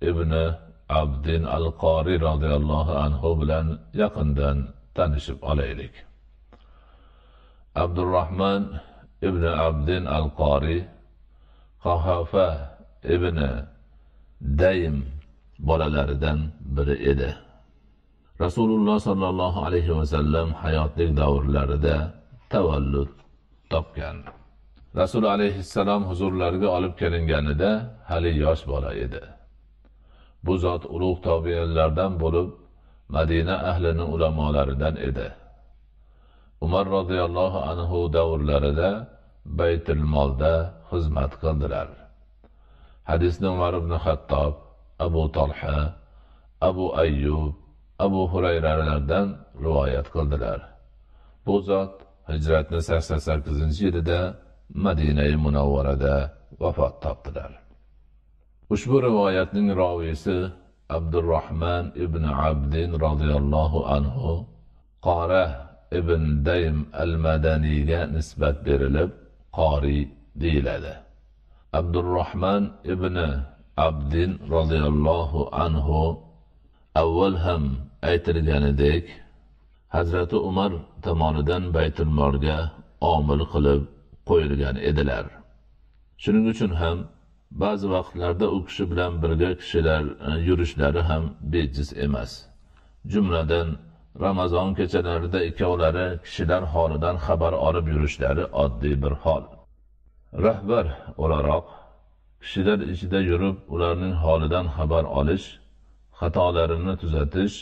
ibn abdin al qoriy roziyallohu anhu bilan yaqindan tanishib olaylik. Abdurahmon ibn abdin al qoriy qahofa ibn daym bolalaridan biri edi. Rasululloh sollallohu alayhi vasallam hayotlik davrlarida tavallud topgan. Rasul alayhissalom huzurlariga olib kelinganida hali yosh bola edi. Bu zot ulug' tobiinlardan bo'lib madina ahlining ulamolaridan edi. Umar roziyallohu anhu davrlarida baytul molda xizmat qildilar. Hadisni umar ibn hattob abu tolha abu ayyub abu hurayralardan rivoyat qildilar. Bu zot hijratni sakson sakkizinchi yilida madinai munavvarada vafot topdilar. Ushbu rivoyatning roviysi abdurahmon ibn abdin roziyallohu anhu qora ibn daym al madaniyga nisbat berilib qoriy deyiladi. Abdurahmon ibn abdin roziyallohu anhu avval ham aytilganidek hazrati umar tomonidan baytulmolga omil qilib qo'yilgan edilar. Shuning uchun ham ba'zi vaqtlarda u kishi bilan birga kishilar e, yurishlari ham bejiz emas. Jumladan ramazon kechalarida ikkovlari kishilar holidan xabar olib yurishlari oddiy bir hol. Rahbar o'laroq kishilar ichida yurib ularning holidan xabar olish xatolarini tuzatish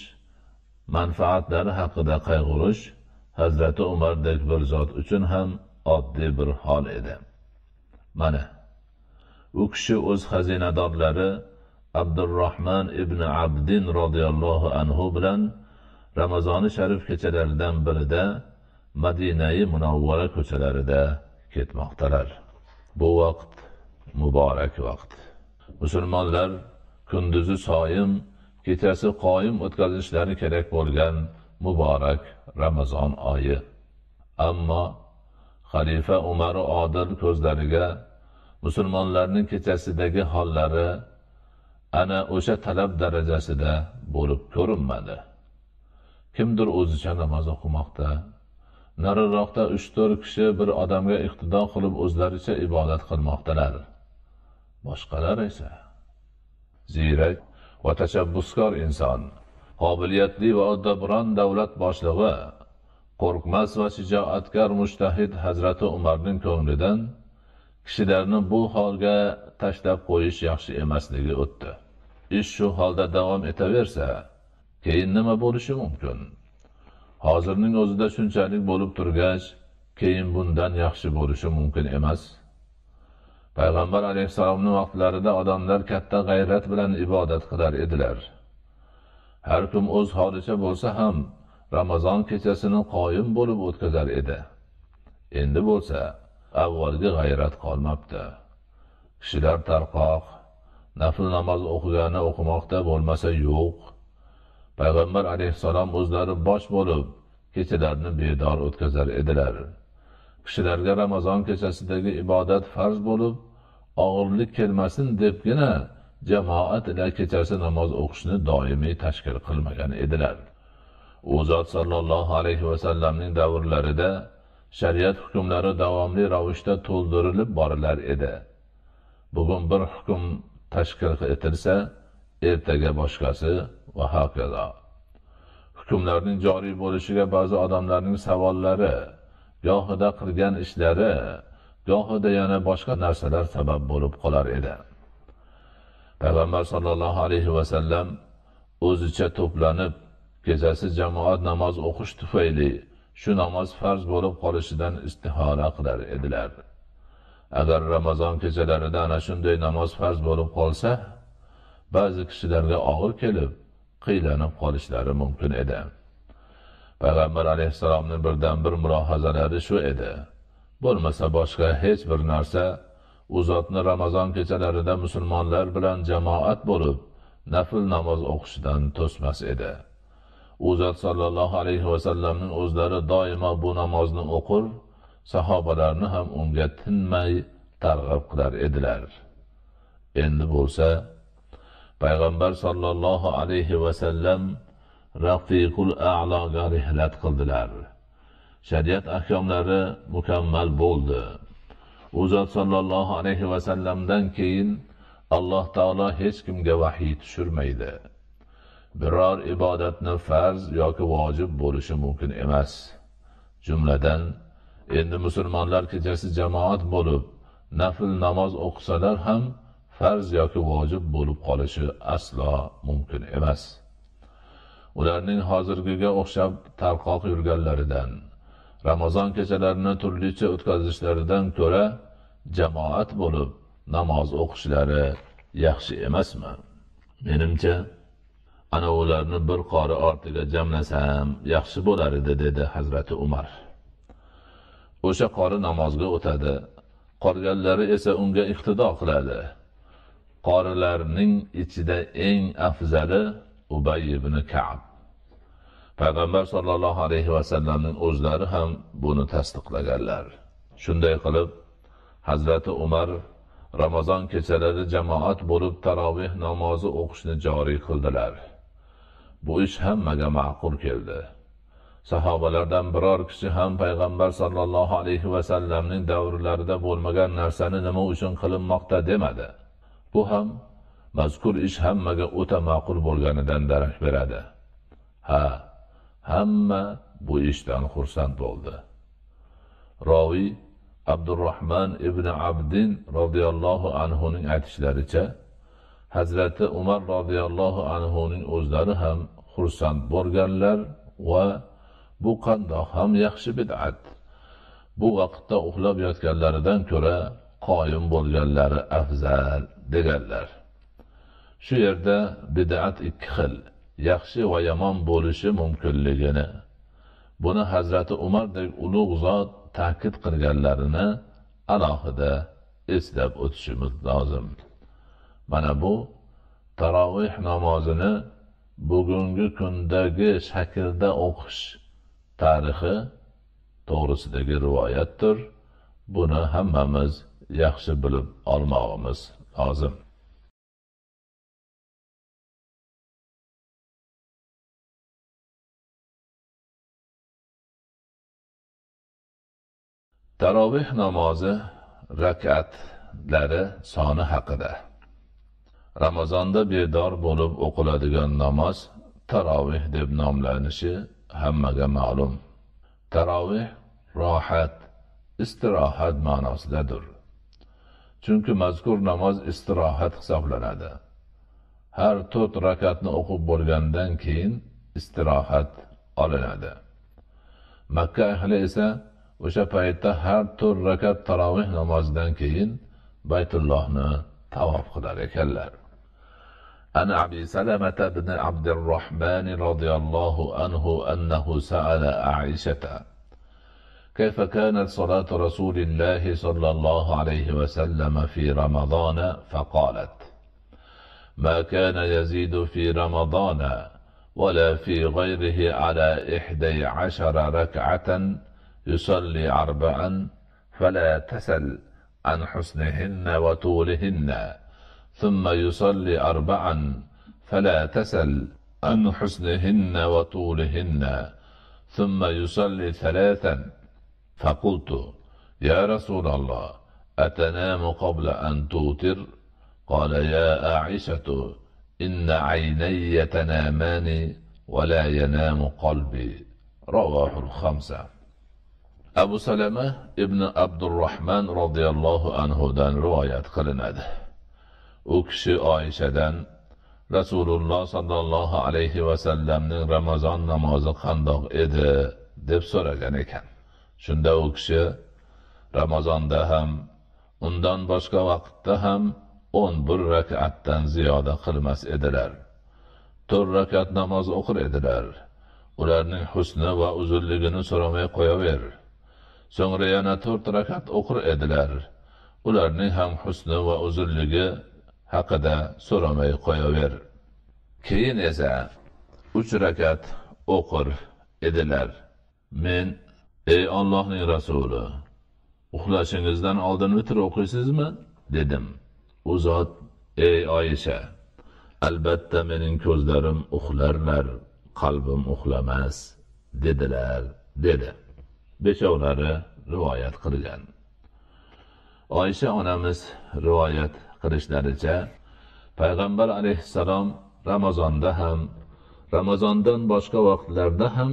manfaatlari haqida qayg'urish hazrati umardek bir zot uchun ham oddiy bir hol edi. Mana u kishi o'z xazinadorlari abdurahmon ibn abdin roziyallohu anhu bilan ramazoni sharif kechalaridan birida madinai munavvara ko'chalarida ketmoqdalar. Bu vaqt muborak vaqt. Musulmonlar kunduzi soyim kechasi qoyim o'tkazishlari kerak bo'lgan muborak ramazon oyi. Ammo xalifa umar odil ko'zlariga musulmonlarning kechasidagi hollari ana o'sha talab darajasida bo'lib ko'rinmadi. Kimdir o'zicha namoz o'qimoqda nariroqda uch to'rt kishi bir odamga iqtido qilib o'zlaricha ibodat qilmoqdalar. Boshqalar esa ziyrak va tashabbuskor inson qobiliyatli va uddaburon davlat boshlig'i qo'rqmas va shijoatkor mushtahid hazrati umarning ko'nglidan kishilarni bu holga tashlab qo'yish yaxshi emasligi o'tdi. Ish shu holda davom etaversa keyin nima bo'lishi mumkin? Hozirning o'zida shunchalik bo'lib turgach keyin bundan yaxshi bo'lishi mumkin emas. Payg'ambar alayhissalomni vaqtlarida odamlar katta g'ayrat bilan ibodat qilar edilar. Har kim o'z holicha bo'lsa ham ramazon kechasini qoyim bo'lib o'tkazar edi. Endi bo'lsa avvalgi g'ayrat qolmabdi. Kishilar tarqoq nafl namoz o'qigani o'qimoqda bo'lmasa yo'q. Payg'ambar alayhissalom o'zlari bosh bo'lib kechalarni bedor o'tkazar edilar. Kishilarga ramazon kechasidagi ibodat farz bo'lib og'irlik kelmasin debgina jamoat ila kechasi namoz o'qishni doimiy tashkil qilmagan edilar. U zot sollallohu alayhi vasallamning davrlarida shariat hukmlari davomli ravishda to'ldirilib borilar edi. Bugun bir hukm tashkil etilsa ertaga boshqasi va hokazo. Hukmlarning joriy bo'lishiga ba'zi odamlarning savollari gohida qilgan ishlari gohida yana boshqa narsalar sabab bo'lib qolar edi. Payg'ambar sollallohu alayhi vasallam o'zicha to'planib kechasi jamoat namoz o'qish tufayli shu namoz farz bo'lib qolishidan istihora qilar edilar. Agar ramazon kechalarida ana shunday namoz farz bo'lib qolsa ba'zi kishilarga og'ir kelib qiylanib qolishlari mumkin edi. Payg'ambar alayhissalomni birdan bir mulohazalari shu edi. Bo'lmasa boshqa hech bir narsa u zotni ramazon kechalarida musulmonlar bilan jamoat bo'lib nafl namoz o'qishidan to'smas edi. U zot sollallohu alayhi vasallamning o'zlari doimo bu namozni o'qir sahobalarni ham unga tinmay targ'ib qilar edilar. Endi bo'lsa payg'ambar sollallohu alayhi vasallam rafiqul a'loga rihlat qildilar. Shariat ahkomlari mukammal bo'ldi. U zot sollallohu alayhi vasallamdan keyin alloh taolo hech kimga vahiy tushirmaydi. Biror ibodatni farz yoki vojib bo'lishi mumkin emas. Jumladan endi musulmonlar kechasi jamoat bo'lib nafl namoz o'qisalar ham farz yoki vojib bo'lib qolishi aslo mumkin emas. Ularning hozirgiga o'xshab tarqoq yurganlaridan ramazon kechalarini turlicha o'tkazishlaridan ko'ra jamoat bo'lib namoz o'qishlari yaxshi emasmi? Menimcha ana ularni bir qori ortiga jamlasam yaxshi bo'lar edi dedi hazrati umar. O'sha qori namozga o'tadi. Qolganlari esa unga iqtido qiladi. Qorilarning ichida eng afzali ubay ibn kab. Payg'ambar sollallohu alayhi vasallamning o'zlari ham buni tasdiqlaganlar. Shunday qilib hazrati umar ramazon kechalari jamoat bo'lib taroveh namozi o'qishni joriy qildilar. Bu ish hammaga ma'qul keldi. Sahobalardan biror kishi ham payg'ambar sollallohu alayhi vasallamning davrlarida bo'lmagan narsani nima uchun qilinmoqda demadi. Bu ham mazkur ish hammaga o'ta ma'qul bo'lganidan darak beradi. Ha hamma bu ishdan xursand bo'ldi. Roviy abdurahmon ibn abdin roziyallohu anhuning aytishlaricha hazrati umar roziyallohu anhuning o'zlari ham xursand bo'lganlar va bu qandoq ham yaxshi bid'at. Bu vaqtda uxlab yotganlaridan ko'ra qoyim bo'lganlari afzal deganlar. Shu yerda bid'at ikki xil yaxshi va yomon bo'lishi mumkinligini buni hazrati umardek ulug' zot ta'kid qilganlarini alohida eslab o'tishimiz lozim. Mana bu taroveh namozini bugungi kundagi shaklda o'qish tarixi to'g'risidagi rivoyatdir. Buni hammamiz yaxshi bilib olmog'imiz lozim. Taroveh namozi rakatlari soni haqida. Ramazonda bedor bo'lib o'qiladigan namoz taroveh deb nomlanishi hammaga ma'lum. Taroveh rohat istirohat ma'nosidadir. Chunki mazkur namoz istirohat hisoblanadi. Har to'rt rakatni o'qib bo'lgandan keyin istirohat olinadi. Makka ahli esa o'sha paytda har to'rt rakat taroveh namozidan keyin baytullohni tavof qilar ekanlar. عن أبي سلمة بن عبد الرحمن رضي الله عنه أنه سأل عائشة كيف كانت صلاة رسول الله صلى الله عليه وسلم في رمضان؟ فقالت ما كان يزيد في رمضان ولا في غيره على إحدي عشر ركعة يصلي أربعا فلا تسل عن حسنهن وطولهن. ثم يصلي أربعا فلا تسل عن حسنهن وطولهن. ثم يصلي ثلاثا فقلت يا رسول الله أتنام قبل أن توتر؟ قال يا عائشة إن عيني تنامان ولا ينام قلبي. رواه الخمسة. أبو سلمة ابن عبد الرحمن رضي الله عنه دان رواية قلناده u kishi oyshadan rasululloh sollallohu alayhi vasallamning ramazon namozi qandoq edi deb so'ragan ekan. Shunda u kishi ramazonda ham undan boshqa vaqtda ham o'n bir rakatdan ziyoda qilmas edilar. To'rt rakat namoz o'qir edilar. Ularning husni va uzunligini so'ramay qo'yaver. So'ngra yana to'rt rakat o'qir edilar. Ularning ham husni va uzunligi haqida so'ramay qo'yaver. Keyin esa uch rakat o'qir edilar. Men ey ollohning rasuli uxlashingizdan oldin vitr o'qiysizmi? dedim. U zot ey oyisha albatta mening ko'zlarim uxlarlar qalbim uxlamas dedilar dedi. Beshovlari rivoyat qilgan. Oysha onamiz rivoyat qilishlaricha payg'ambar alayhissalom ramazonda ham ramazondan boshqa vaqtlarda ham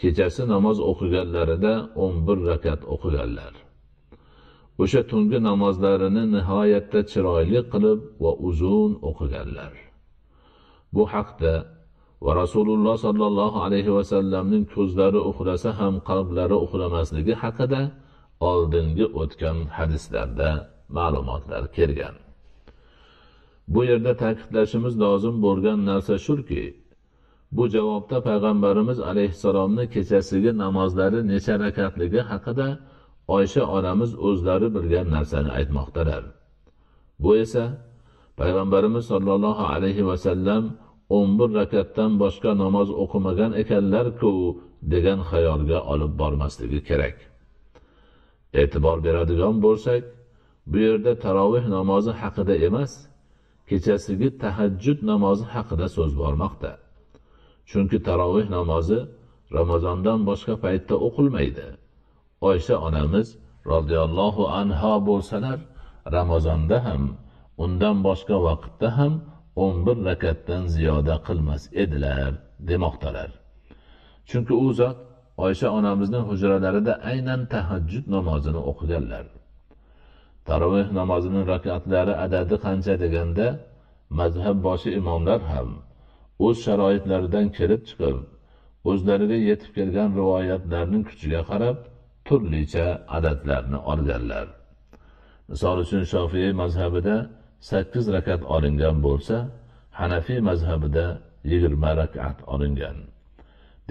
kechasi namoz o'qiganlarida o'n bir rakat o'qiganlar. O'sha tungi namozlarini nihoyatda chiroyli qilib va uzun o'qiganlar. Bu haqda va rasululloh sollallohu alayhi vasallamning ko'zlari uxlasa ham qalblari uxlamasligi haqida oldingi o'tgan hadislarda ma'lumotlar kelgan. Bu yerda ta'kidlashimiz lozim bo'lgan narsa shuki bu javobda payg'ambarimiz alayhissalomni kechasigi namozlari necha rakatligi haqida oysha onamiz o'zlari bilgan narsani aytmoqdalar. Bu esa payg'ambarimiz sollallohu alayhi vasallam o'n bir rakatdan boshqa namoz o'qimagan ekanlarku degan xayolga olib bormasligi kerak. E'tibor beradigan bo'lsak bu yerda taroveh namozi haqida emas kechasigi tahajjud namozi haqida so'z bormoqda. Chunki taroveh namozi ramazondan boshqa paytda o'qilmaydi. Oysha onamiz roziyallohu anho bo'lsalar ramazonda ham undan boshqa vaqtda ham o'n bir rakatdan ziyoda qilmas edilar demoqdalar. Chunki u zot oysha onamizning hujralarida aynan tahajjud namozini o'qiganlar. Taroveh namozining rakatlari adadi qancha deganda mazhab boshi imomlar ham o'z sharoitlaridan kelib chiqib o'zlariga yetib kelgan rivoyatlarning kuchiga qarab turlicha adadlarni olganlar. Misol uchun shofiy mazhabida sakkiz rakat olingan bo'lsa hanafiy mazhabida yigirma rakat olingan.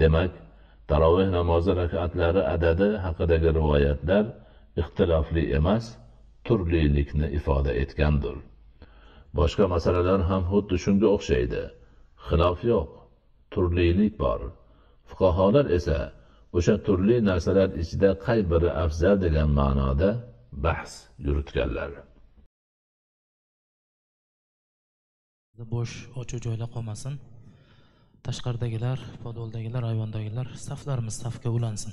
Demak taroveh namozi rakatlari adadi haqidagi rivoyatlar ixtilofli emas turlilikni ifoda etgandir. Boshqa masalalar ham xuddi shunga o'xshaydi. Xilof yo'q turlilik bor. Fuqarolar esa o'sha turli narsalar ichida qay biri afzal degan ma'noda bahs yuritganlar. Bo'sh ochiq joylar qolmasin. Tashqaridagilar podoldagilar ayvondagilar saflarimiz safga ulansin.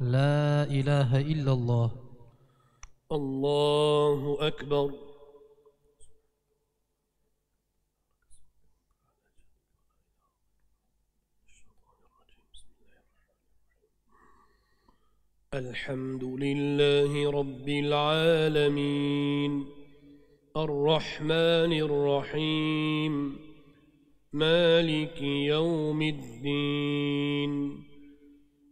لا إله إلا الله. الله أكبر. الحمد لله رب العالمين. الرحمن الرحيم. مالك يوم الدين.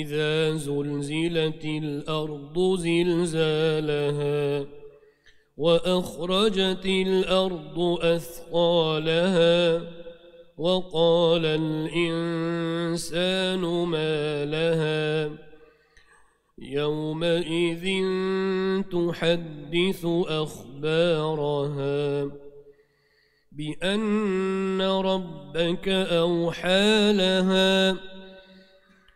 إذا زلزلت الأرض زلزالها وأخرجت الأرض أثقالها وقال الإنسان ما لها يومئذ تحدث أخبارها بأن ربك أوحى لها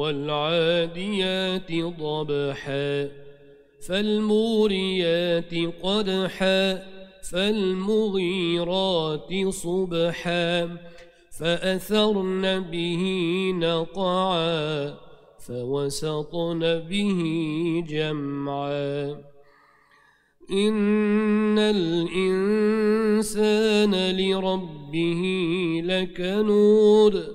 والعاديات ضبحا فالموريات قدحا فالمغيرات صبحا فأثرن به نقعا فوسطن به جمعا. إن الإنسان لربه لكنود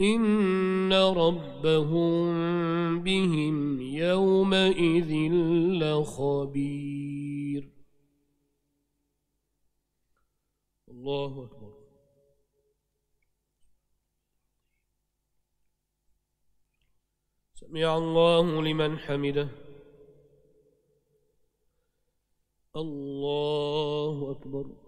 إن ربهم بهم يومئذ لخبير. الله أكبر. سمع الله لمن حمده. الله أكبر.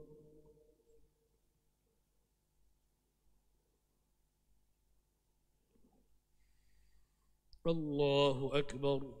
الله أكبر.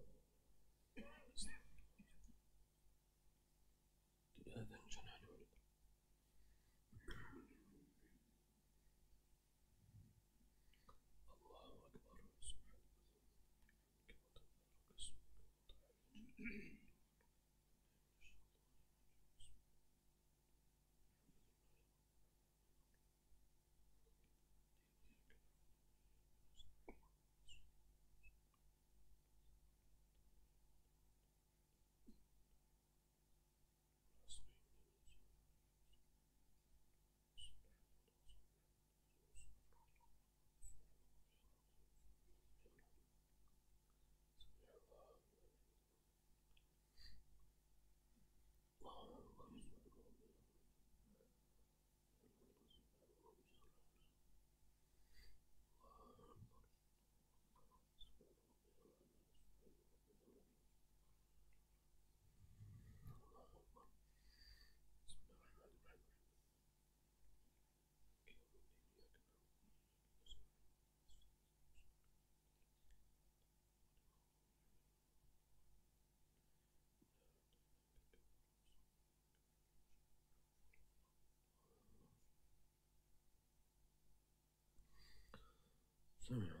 سمع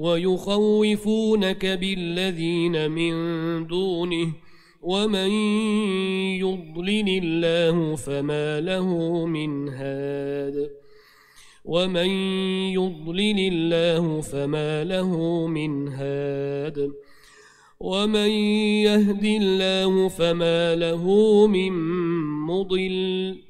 ويخوفونك بالذين من دونه ومن يضلل الله فما له من هاد ومن يضلل الله فما له من هاد ومن يهد الله فما له من مضل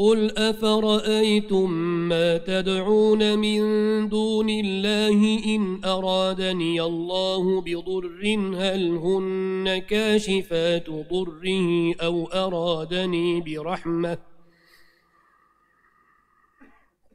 قل أفرأيتم ما تدعون من دون الله إن أرادني الله بضر هل هن كاشفات ضره أو أرادني برحمة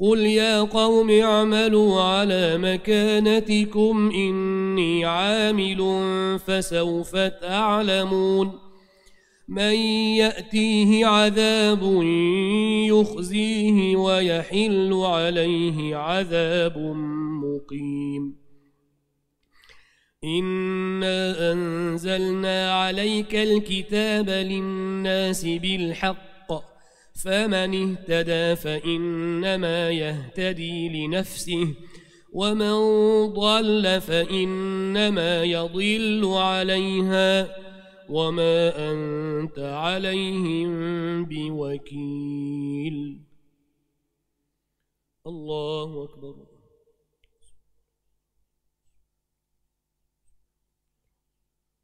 قل يا قوم اعملوا على مكانتكم إني عامل فسوف تعلمون من يأتيه عذاب يخزيه ويحل عليه عذاب مقيم إنا أنزلنا عليك الكتاب للناس بالحق فمن اهتدى فإنما يهتدي لنفسه ومن ضل فإنما يضل عليها وما أنت عليهم بوكيل. الله أكبر.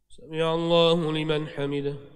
سمع الله لمن حمده.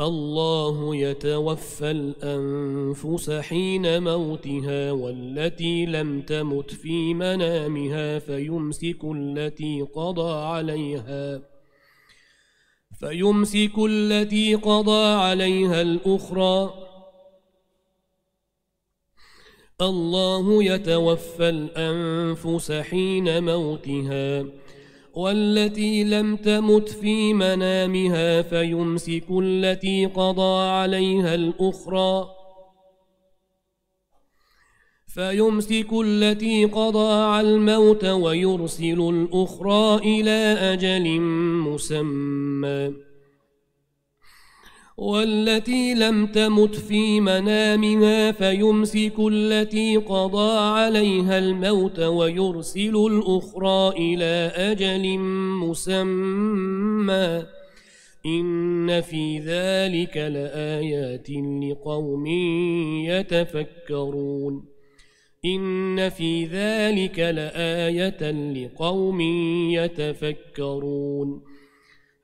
الله يتوفى الأنفس حين موتها والتي لم تمت في منامها فيمسك التي قضى عليها فيمسك التي قضى عليها الأخرى. الله يتوفى الأنفس حين موتها والتي لم تمت في منامها فيمسك التي قضى عليها الأخرى. فيمسك التي قضى على الموت ويرسل الأخرى إلى أجل مسمى. والتي لم تمت في منامها فيمسك التي قضى عليها الموت ويرسل الأخرى إلى أجل مسمى. إن في ذلك لآيات لقوم يتفكرون. إن في ذلك لآية لقوم يتفكرون.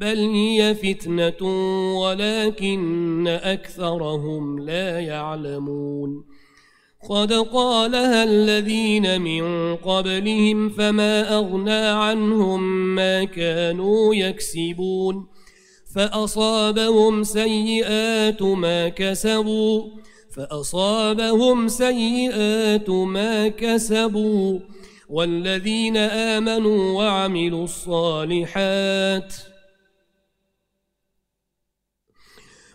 بل هي فتنة ولكن أكثرهم لا يعلمون قد قالها الذين من قبلهم فما أغنى عنهم ما كانوا يكسبون فأصابهم سيئات ما كسبوا فأصابهم سيئات ما كسبوا والذين آمنوا وعملوا الصالحات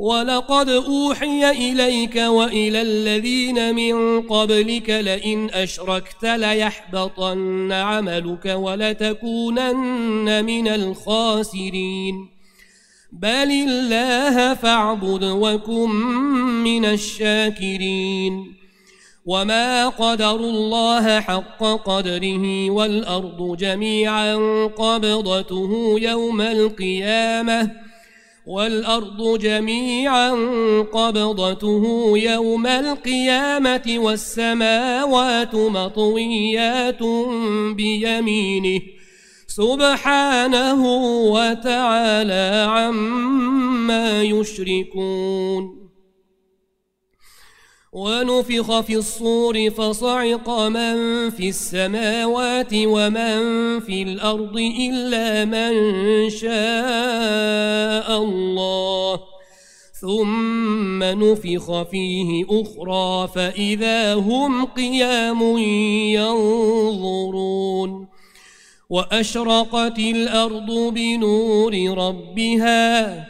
ولقد أوحي إليك وإلى الذين من قبلك لئن أشركت ليحبطن عملك ولتكونن من الخاسرين بل الله فاعبد وكن من الشاكرين وما قدر الله حق قدره والأرض جميعا قبضته يوم القيامة والأرض جميعا قبضته يوم القيامة والسماوات مطويات بيمينه سبحانه وتعالى عما يشركون ونفخ في الصور فصعق من في السماوات ومن في الأرض إلا من شاء الله. ثم نفخ فيه أخرى فإذا هم قيام ينظرون. وأشرقت الأرض بنور ربها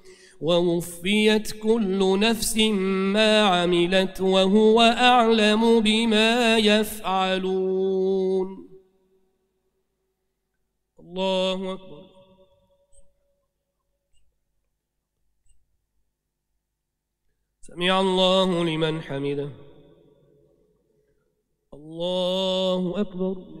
ووفيت كل نفس ما عملت وهو أعلم بما يفعلون. الله أكبر. سمع الله لمن حمده. الله أكبر.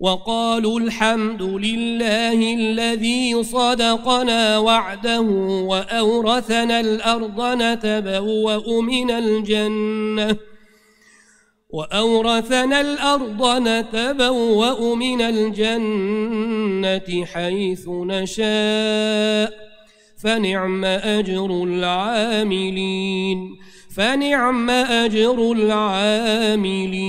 وقالوا الحمد لله الذي صدقنا وعده وأورثنا الأرض نتبوأ من الجنة وأورثنا الأرض نتبوأ من الجنة حيث نشاء فنعم أجر العاملين فنعم أجر العاملين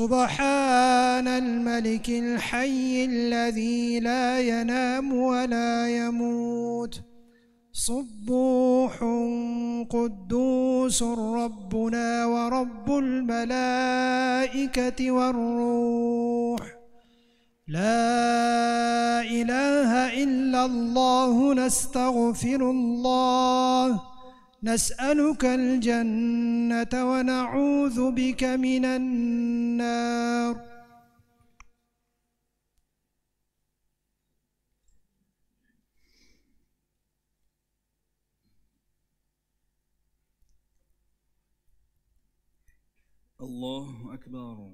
سبحان الملك الحي الذي لا ينام ولا يموت. صبوح قدوس ربنا ورب الملائكة والروح. لا إله إلا الله نستغفر الله. نسألك الجنة ونعوذ بك من النار. الله أكبر.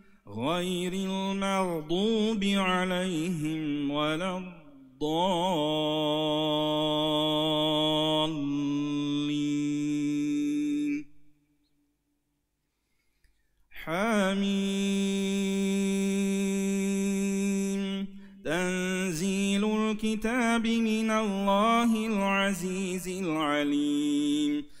غير المغضوب عليهم ولا الضالين. حميم. تنزيل الكتاب من الله العزيز العليم.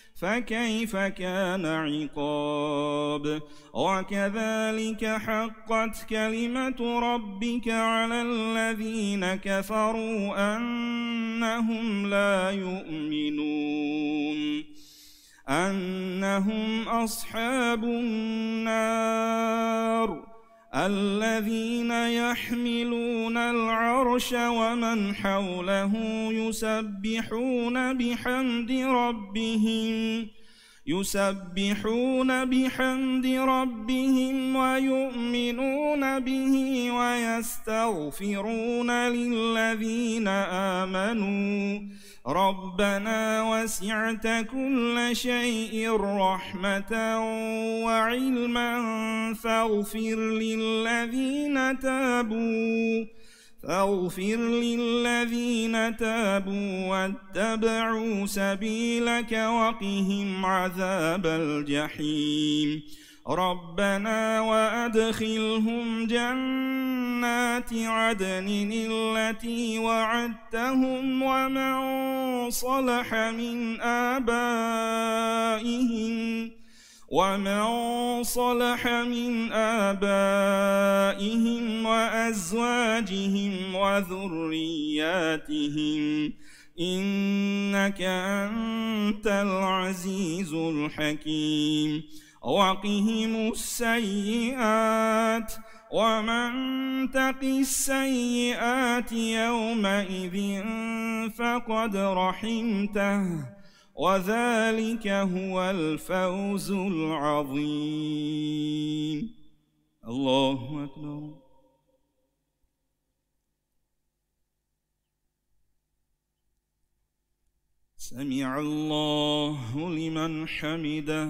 فكيف كان عقاب؟ وكذلك حقت كلمة ربك على الذين كفروا أنهم لا يؤمنون أنهم أصحاب النار. الذين يحملون العرش ومن حوله يسبحون بحمد ربهم يسبحون بحمد ربهم ويؤمنون به ويستغفرون للذين آمنوا. ربنا وسعت كل شيء رحمة وعلما فاغفر للذين تابوا فاغفر للذين تابوا واتبعوا سبيلك وقهم عذاب الجحيم. ربنا وأدخلهم جنات عدن التي وعدتهم ومن صلح من آبائهم ومن صلح من آبائهم وأزواجهم وذرياتهم إنك أنت العزيز الحكيم وقهم السيئات ومن تق السيئات يومئذ فقد رحمته وذلك هو الفوز العظيم الله أكبر سمع الله لمن حمده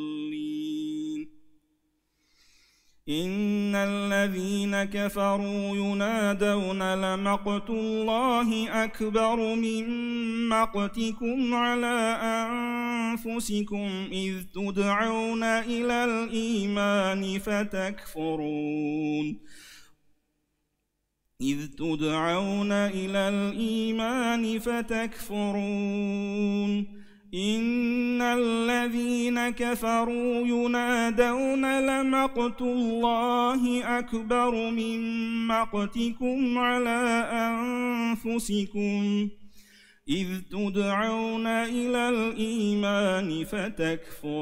إن الذين كفروا ينادون لمقت الله أكبر من مقتكم على أنفسكم إذ تدعون إلى الإيمان فتكفرون إذ تدعون إلى الإيمان فتكفرون إن الذين كفروا ينادون لمقت الله أكبر من مقتكم على أنفسكم إذ تدعون إلى الإيمان فتكفرون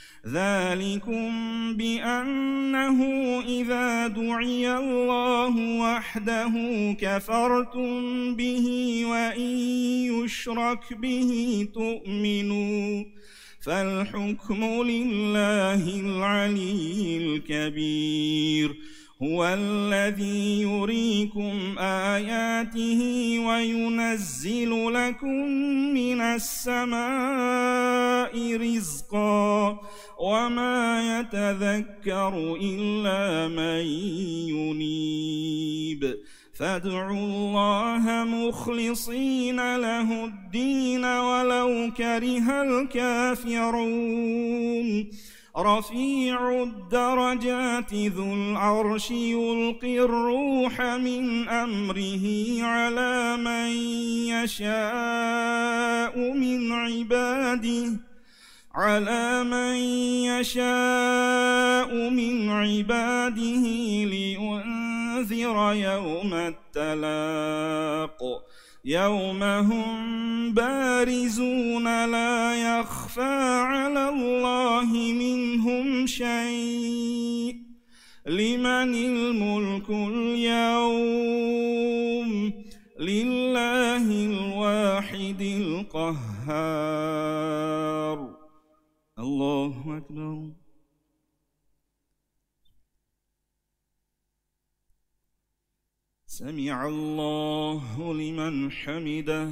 ذلكم بأنه إذا دعي الله وحده كفرتم به وإن يشرك به تؤمنوا فالحكم لله العلي الكبير هو الذي يريكم آياته وينزل لكم من السماء رزقا وما يتذكر إلا من ينيب. فادعوا الله مخلصين له الدين ولو كره الكافرون. رفيع الدرجات ذو العرش يلقي الروح من أمره على من يشاء من عباده على من يشاء من عباده لينذر يوم التلاق يوم هم بارزون لا يخفى على الله منهم شيء. لمن الملك اليوم؟ لله الواحد القهار. الله أكبر. سمع الله لمن حمده.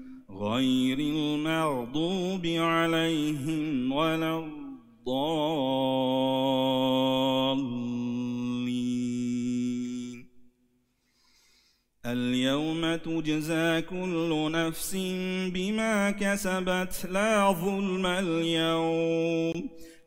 غير المغضوب عليهم ولا الضالين. اليوم تجزى كل نفس بما كسبت لا ظلم اليوم.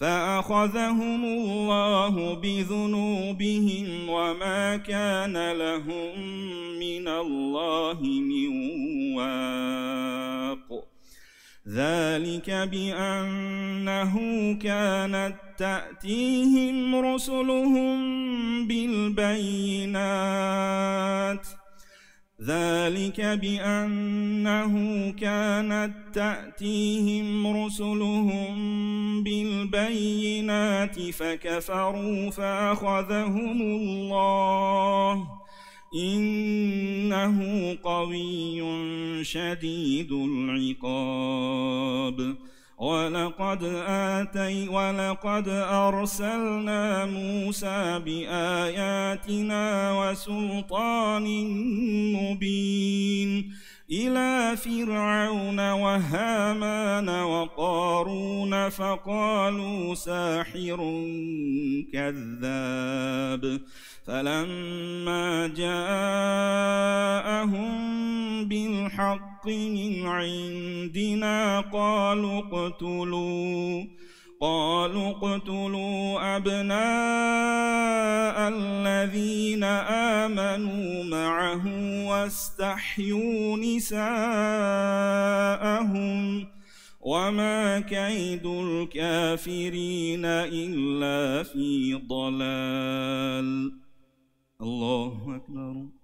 فأخذهم الله بذنوبهم وما كان لهم من الله من واق. ذلك بأنه كانت تأتيهم رسلهم بالبينات ۖ. ذلك بأنه كانت تأتيهم رسلهم بالبينات فكفروا فأخذهم الله. إنه قوي شديد العقاب. ولقد آتي ولقد أرسلنا موسى بآياتنا وسلطان مبين إلى فرعون وهامان وقارون فقالوا ساحر كذاب. فلما جاءهم بالحق من عندنا قالوا اقتلوا. قالوا اقتلوا أبناء الذين آمنوا معه واستحيوا نساءهم وما كيد الكافرين إلا في ضلال. الله أكبر.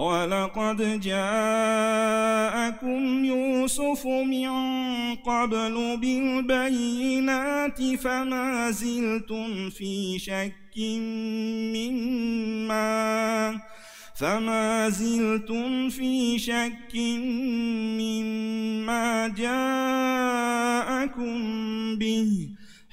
ولقد جاءكم يوسف من قبل بالبينات فما زلتم في شك مما فما زلتم في شك مما جاءكم به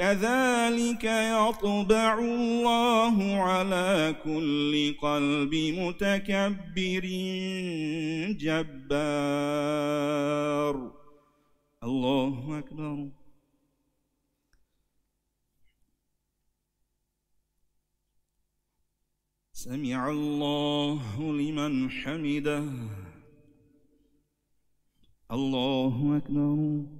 كذلك يطبع الله على كل قلب متكبر جبار. الله أكبر. سمع الله لمن حمده. الله أكبر.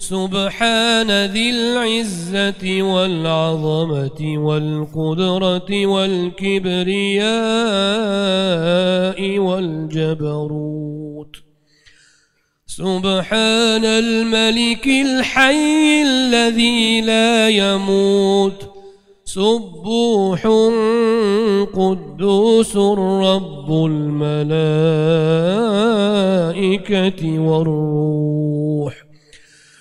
سبحان ذي العزة والعظمة والقدرة والكبرياء والجبروت. سبحان الملك الحي الذي لا يموت. سبوح قدوس رب الملائكة والروح.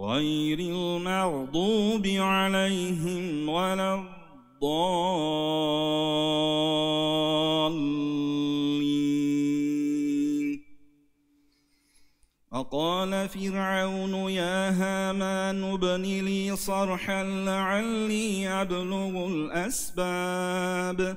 غير المغضوب عليهم ولا الضالين. وقال فرعون يا هامان ابن لي صرحا لعلي أبلغ الأسباب.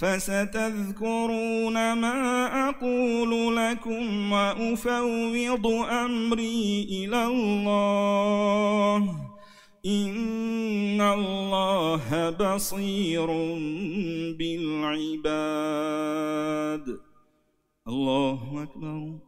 فستذكرون ما أقول لكم وأفوض أمري إلى الله. إن الله بصير بالعباد. الله أكبر.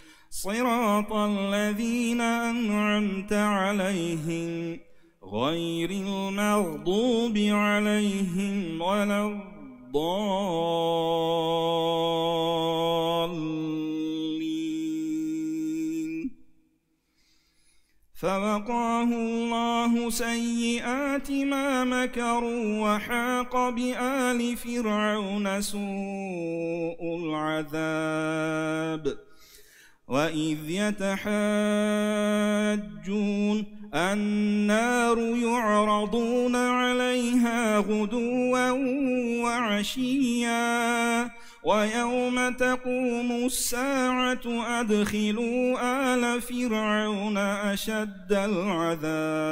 صراط الذين أنعمت عليهم غير المغضوب عليهم ولا الضالين. فوقاه الله سيئات ما مكروا وحاق بآل فرعون سوء العذاب. وإذ يتحاجون النار يعرضون عليها غدوا وعشيا ويوم تقوم الساعة أدخلوا آل فرعون أشد العذاب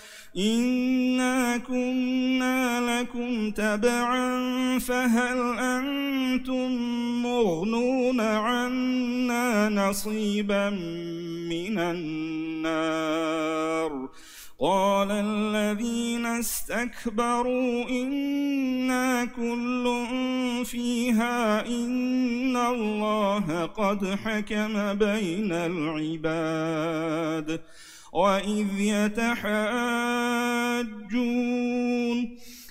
إنا كنا لكم تبعا فهل أنتم مغنون عنا نصيبا من النار قال الذين استكبروا إنا كل فيها إن الله قد حكم بين العباد وإذ يتحاجون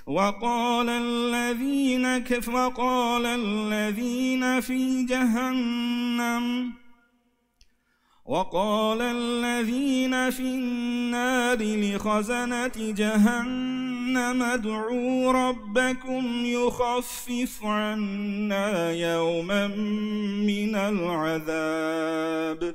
وقال الذين كف وقال الذين في جهنم وقال الذين في النار لخزنة جهنم ادعوا ربكم يخفف عنا يوما من العذاب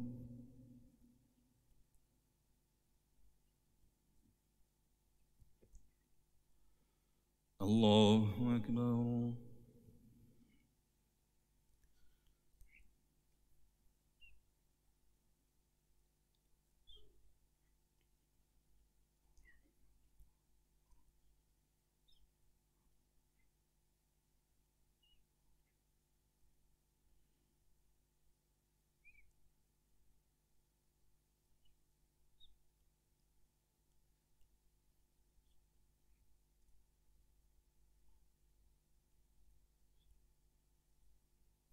الله أكبر.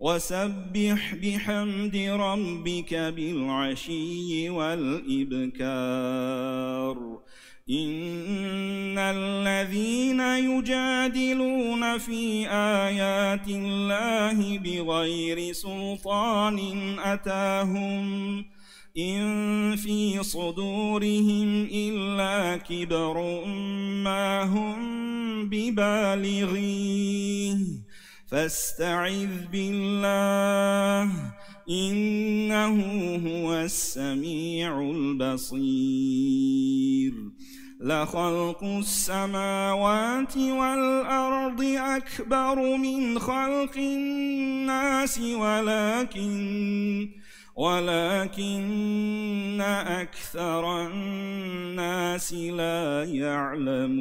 وسبح بحمد ربك بالعشي والإبكار. إن الذين يجادلون في آيات الله بغير سلطان أتاهم إن في صدورهم إلا كبر ما هم ببالغيه. فاستعذ بالله إنه هو السميع البصير. لخلق السماوات والأرض أكبر من خلق الناس ولكن ولكن أكثر الناس لا يعلمون.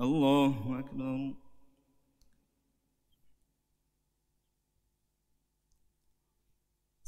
الله أكبر.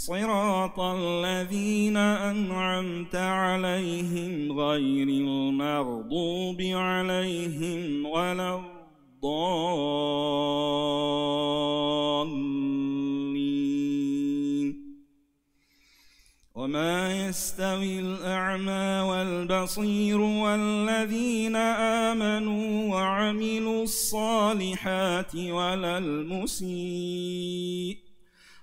صراط الذين أنعمت عليهم غير المغضوب عليهم ولا الضالين. وما يستوي الأعمى والبصير والذين آمنوا وعملوا الصالحات ولا المسيء.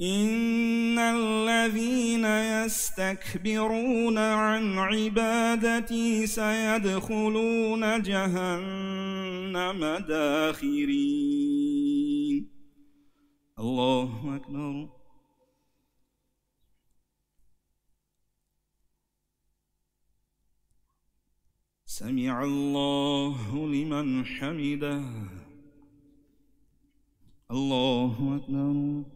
إن الذين يستكبرون عن عبادتي سيدخلون جهنم داخرين. الله أكبر سمع الله لمن حمده. الله أكبر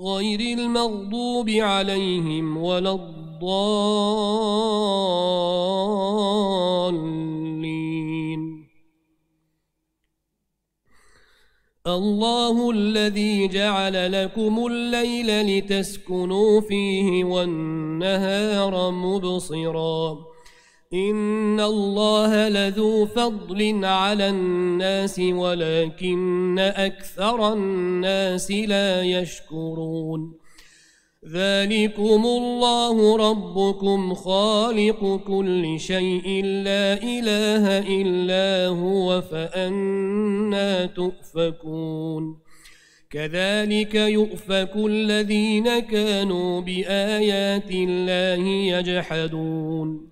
غير المغضوب عليهم ولا الضالين. الله الذي جعل لكم الليل لتسكنوا فيه والنهار مبصرا. إن الله لذو فضل على الناس ولكن أكثر الناس لا يشكرون ذلكم الله ربكم خالق كل شيء لا إله إلا هو فأنا تؤفكون كذلك يؤفك الذين كانوا بآيات الله يجحدون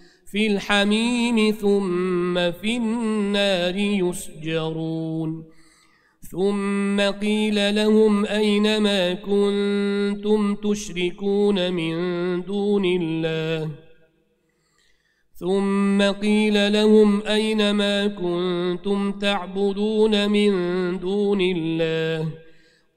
في الحميم ثم في النار يسجرون. ثم قيل لهم أين ما كنتم تشركون من دون الله؟ ثم قيل لهم أين ما كنتم تعبدون من دون الله؟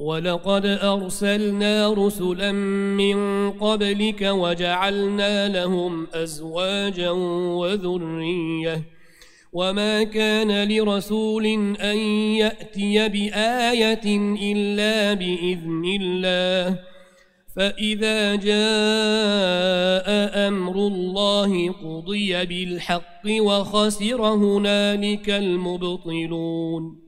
ولقد أرسلنا رسلا من قبلك وجعلنا لهم أزواجا وذرية وما كان لرسول أن يأتي بآية إلا بإذن الله فإذا جاء أمر الله قضي بالحق وخسر هنالك المبطلون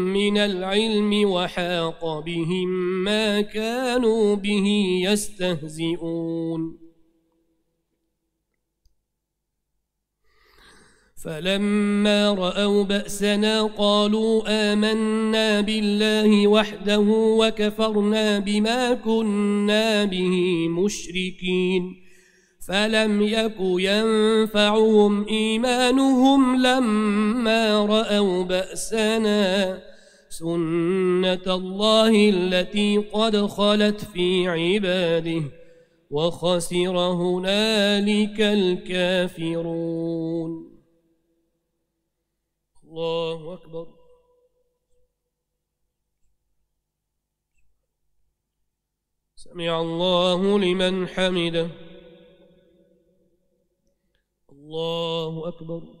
من العلم وحاق بهم ما كانوا به يستهزئون. فلما رأوا بأسنا قالوا آمنا بالله وحده وكفرنا بما كنا به مشركين. فلم يك ينفعهم إيمانهم لما رأوا بأسنا. سنة الله التي قد خلت في عباده وخسر هنالك الكافرون. الله أكبر. سمع الله لمن حمده. الله أكبر.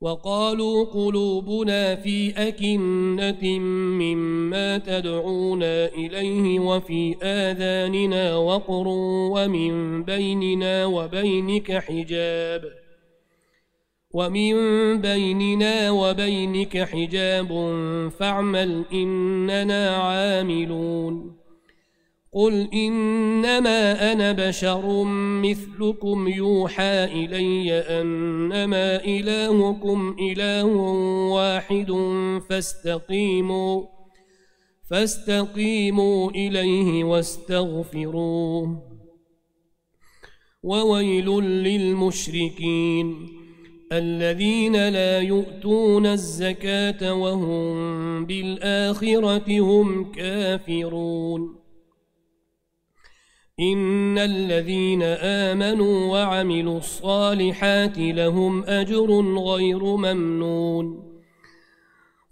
وقالوا قلوبنا في أكنة مما تدعونا إليه وفي آذاننا وقر ومن بيننا وبينك حجاب ومن بيننا وبينك حجاب فاعمل إننا عاملون قل إنما أنا بشر مثلكم يوحى إلي أنما إلهكم إله واحد فاستقيموا فاستقيموا إليه واستغفروه وويل للمشركين الذين لا يؤتون الزكاة وهم بالآخرة هم كافرون إن الذين آمنوا وعملوا الصالحات لهم أجر غير ممنون.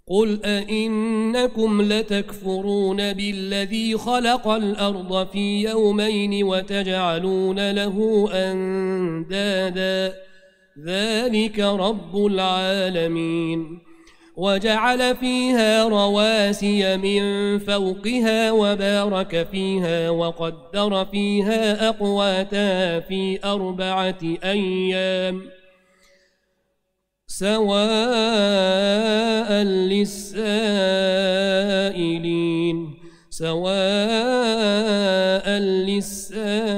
قل أئنكم لتكفرون بالذي خلق الأرض في يومين وتجعلون له أندادا. ذلك رب العالمين. وجعل فيها رواسي من فوقها وبارك فيها وقدر فيها أقواتها في أربعة أيام سواء للسائلين سواء للسائلين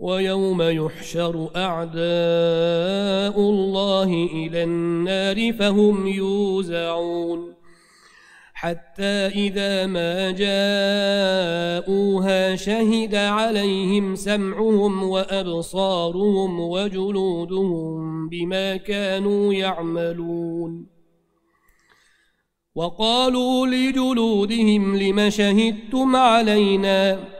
ويوم يحشر أعداء الله إلى النار فهم يوزعون. حتى إذا ما جاءوها شهد عليهم سمعهم وأبصارهم وجلودهم بما كانوا يعملون. وقالوا لجلودهم لم شهدتم علينا؟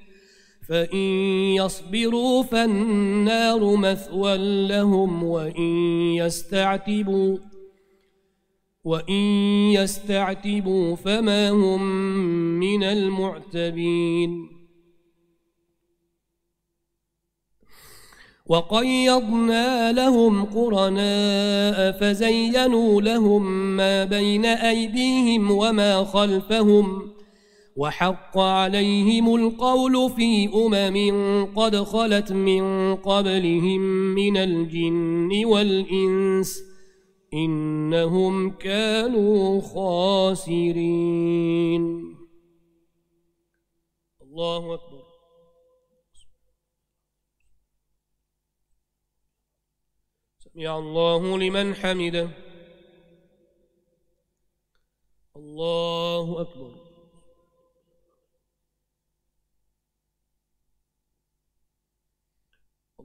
فإن يصبروا فالنار مثوى لهم وإن يستعتبوا وإن يستعتبوا فما هم من المعتبين. وقيضنا لهم قرناء فزينوا لهم ما بين أيديهم وما خلفهم وحق عليهم القول في أمم قد خلت من قبلهم من الجن والإنس إنهم كانوا خاسرين. الله أكبر. سمع الله لمن حمده. الله أكبر.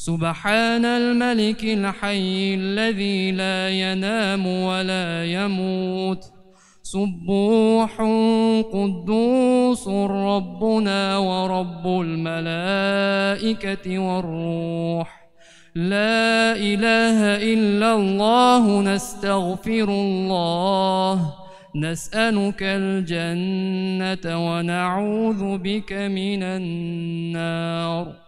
سبحان الملك الحي الذي لا ينام ولا يموت. سبوح قدوس ربنا ورب الملائكة والروح. لا إله إلا الله نستغفر الله. نسألك الجنة ونعوذ بك من النار.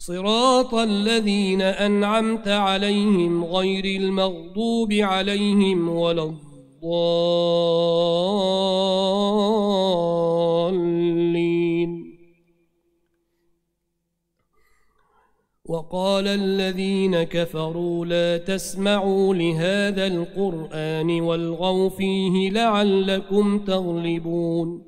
صراط الذين أنعمت عليهم غير المغضوب عليهم ولا الضالين. وقال الذين كفروا لا تسمعوا لهذا القرآن والغوا فيه لعلكم تغلبون.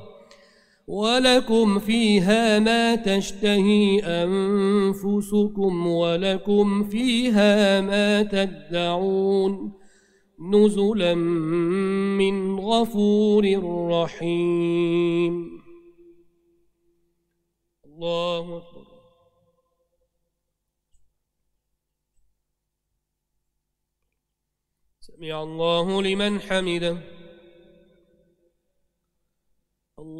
ولكم فيها ما تشتهي أنفسكم ولكم فيها ما تدعون نزلا من غفور رحيم. الله أكبر. سمع الله لمن حمده.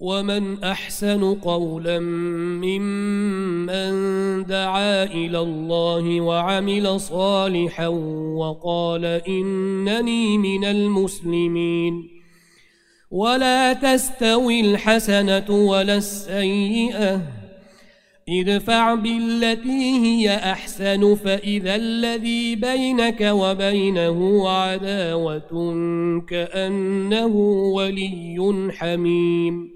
ومن أحسن قولا ممن دعا إلى الله وعمل صالحا وقال إنني من المسلمين. ولا تستوي الحسنة ولا السيئة. ادفع بالتي هي أحسن فإذا الذي بينك وبينه عداوة كأنه ولي حميم.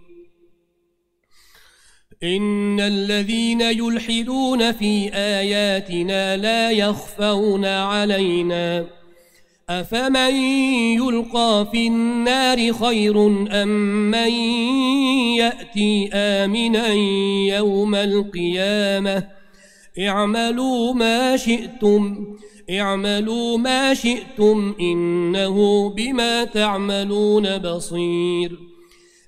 إن الذين يلحدون في آياتنا لا يخفون علينا. أفمن يلقى في النار خير أم من يأتي آمنا يوم القيامة؟ اعملوا ما شئتم اعملوا ما شئتم إنه بما تعملون بصير.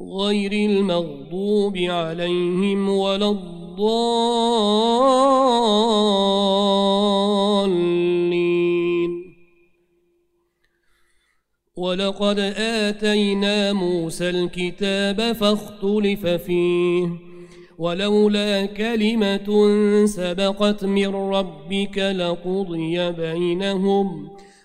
غير المغضوب عليهم ولا الضالين. ولقد آتينا موسى الكتاب فاختلف فيه ولولا كلمة سبقت من ربك لقضي بينهم.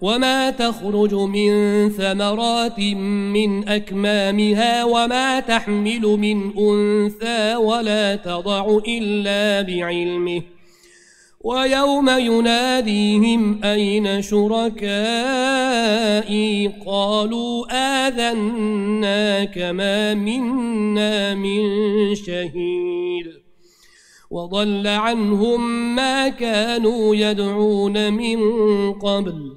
وما تخرج من ثمرات من أكمامها وما تحمل من أنثى ولا تضع إلا بعلمه ويوم يناديهم أين شركائي قالوا آذنا كما منا من شهيد وضل عنهم ما كانوا يدعون من قبل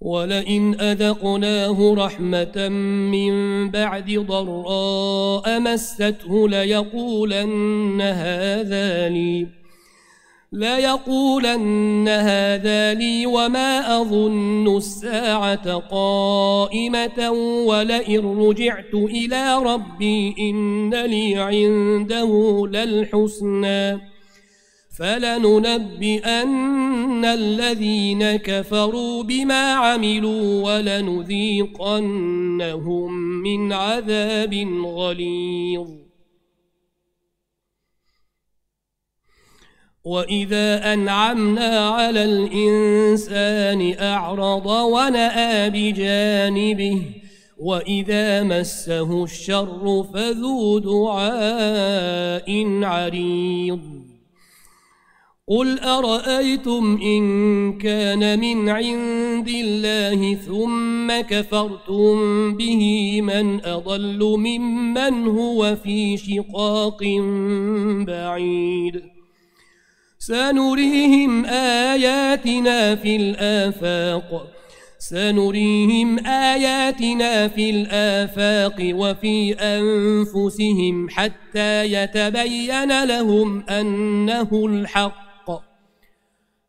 ولئن أذقناه رحمة من بعد ضراء مسته ليقولن هذا لي ليقولن هذا لي وما أظن الساعة قائمة ولئن رجعت إلى ربي إن لي عنده للحسنى. فلننبئن الذين كفروا بما عملوا ولنذيقنهم من عذاب غليظ. وإذا أنعمنا على الإنسان أعرض ونأى بجانبه وإذا مسه الشر فذو دعاء عريض. قل أرأيتم إن كان من عند الله ثم كفرتم به من أضل ممن هو في شقاق بعيد سنريهم آياتنا في الآفاق سنريهم آياتنا في الآفاق وفي أنفسهم حتى يتبين لهم أنه الحق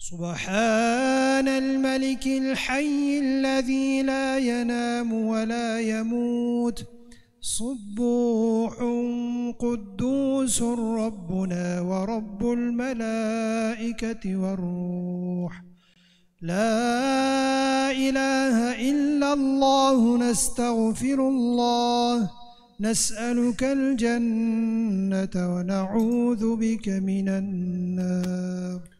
سبحان الملك الحي الذي لا ينام ولا يموت. صبوح قدوس ربنا ورب الملائكة والروح. لا إله إلا الله نستغفر الله. نسألك الجنة ونعوذ بك من النار.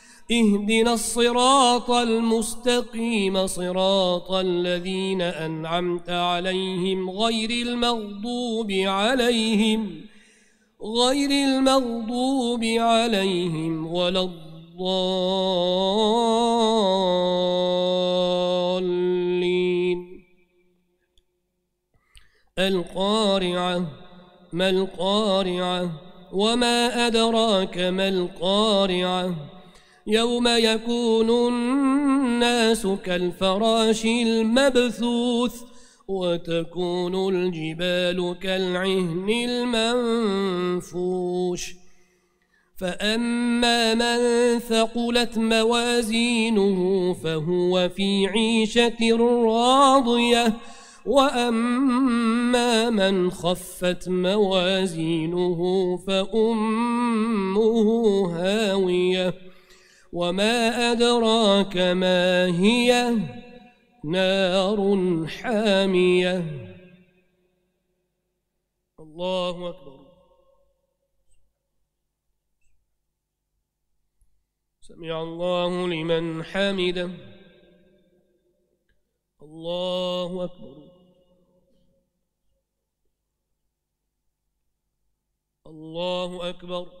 اهدنا الصراط المستقيم صراط الذين أنعمت عليهم غير المغضوب عليهم غير المغضوب عليهم ولا الضالين. القارعة ما القارعة؟ وما أدراك ما القارعة؟ يوم يكون الناس كالفراش المبثوث وتكون الجبال كالعهن المنفوش. فأما من ثقلت موازينه فهو في عيشة راضية. وأما من خفت موازينه فأمه هاوية. وما أدراك ما هي نار حامية الله أكبر. سمع الله لمن حمده. الله أكبر. الله أكبر.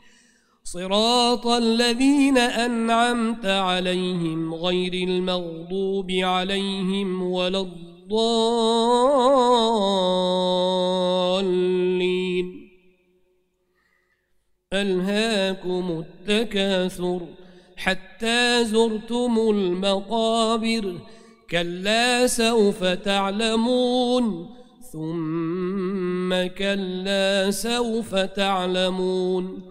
صراط الذين أنعمت عليهم غير المغضوب عليهم ولا الضالين. ألهاكم التكاثر حتى زرتم المقابر كلا سوف تعلمون. ثم كلا سوف تعلمون.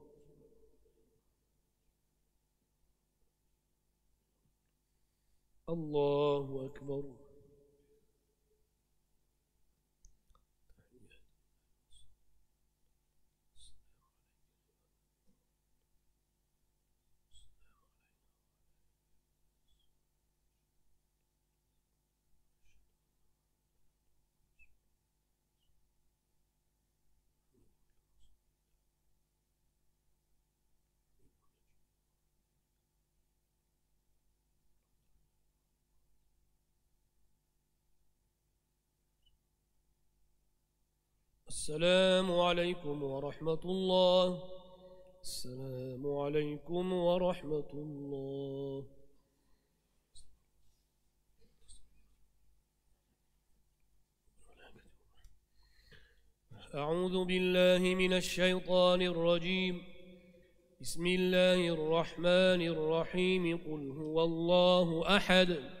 الله أكبر. السلام عليكم ورحمة الله. السلام عليكم ورحمة الله. أعوذ بالله من الشيطان الرجيم. بسم الله الرحمن الرحيم. قل هو الله أحد.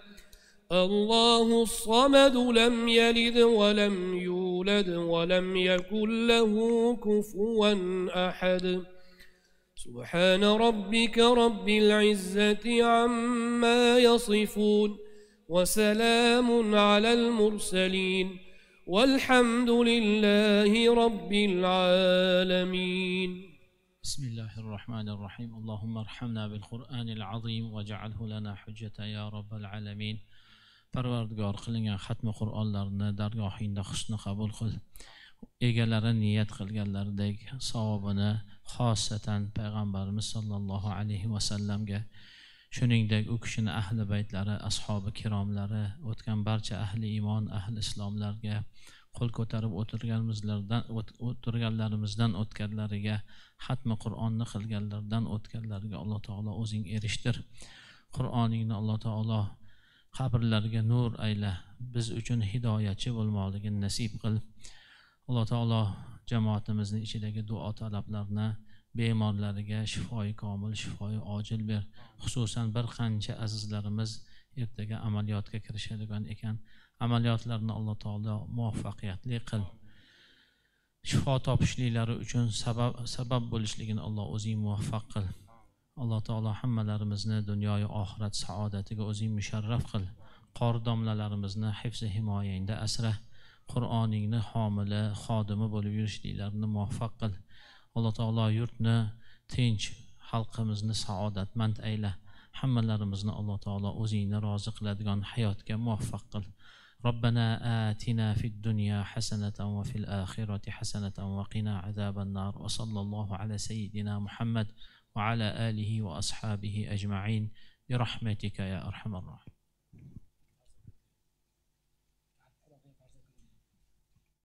الله الصمد لم يلد ولم يولد ولم يكن له كفوا أحد. سبحان ربك رب العزة عما يصفون وسلام على المرسلين والحمد لله رب العالمين. بسم الله الرحمن الرحيم. اللهم ارحمنا بالقرآن العظيم واجعله لنا حجة يا رب العالمين. Parvardigor qilingan xatmi qur'onlarni dargohingda husni qabul qil. Egalari niyat qilganlaridek savobini xosatan payg'ambarimiz sollallohu alayhi vasallamga shuningdek u kishini ahli baytlari ashobi kiromlari o'tgan barcha ahli iymon ahli islomlarga qo'l ko'tarib o'tirganimizlardan o'tirganlarimizdan o'tganlariga xatmi qur'onni qilganlardan o'tganlariga alloh taolo o'zing erishtir. Qur'oningni alloh taolo qabrlarga nur ayla. Biz uchun hidoyatchi bo'lmoqligini nasib qil. Alloh taolo jamoatimizni ichidagi duo talablarni bemorlariga shifoyi komil shifoyi ojil ber. Xususan bir qancha azizlarimiz ertaga amaliyotga kirishadigan ekan. Amaliyotlarni alloh taolo muvaffaqiyatli qil. Shifo topishliklari uchun sabab sabab bo'lishligini alloh o'zing muvaffaq qil. alloh taolo hammalarimizni dunyoyu oxirat saodatiga o'zing musharraf qil qor domlalarimizni hifzi himoyangda asra qur'oningni homili xodimi bo'lib yurishliklarini muvaffaq qil alloh taolo yurtni tinch xalqimizni saodatmand ayla hammalarimizni alloh taolo o'zingni rozi qiladigan hayotga muvaffaq qil ربنا آتنا في الدنيا حسنة وفي الآخرة حسنة وقنا عذاب النار وصلى الله على سيدنا محمد وعلى آله وأصحابه أجمعين برحمتك يا أرحم الراحمين.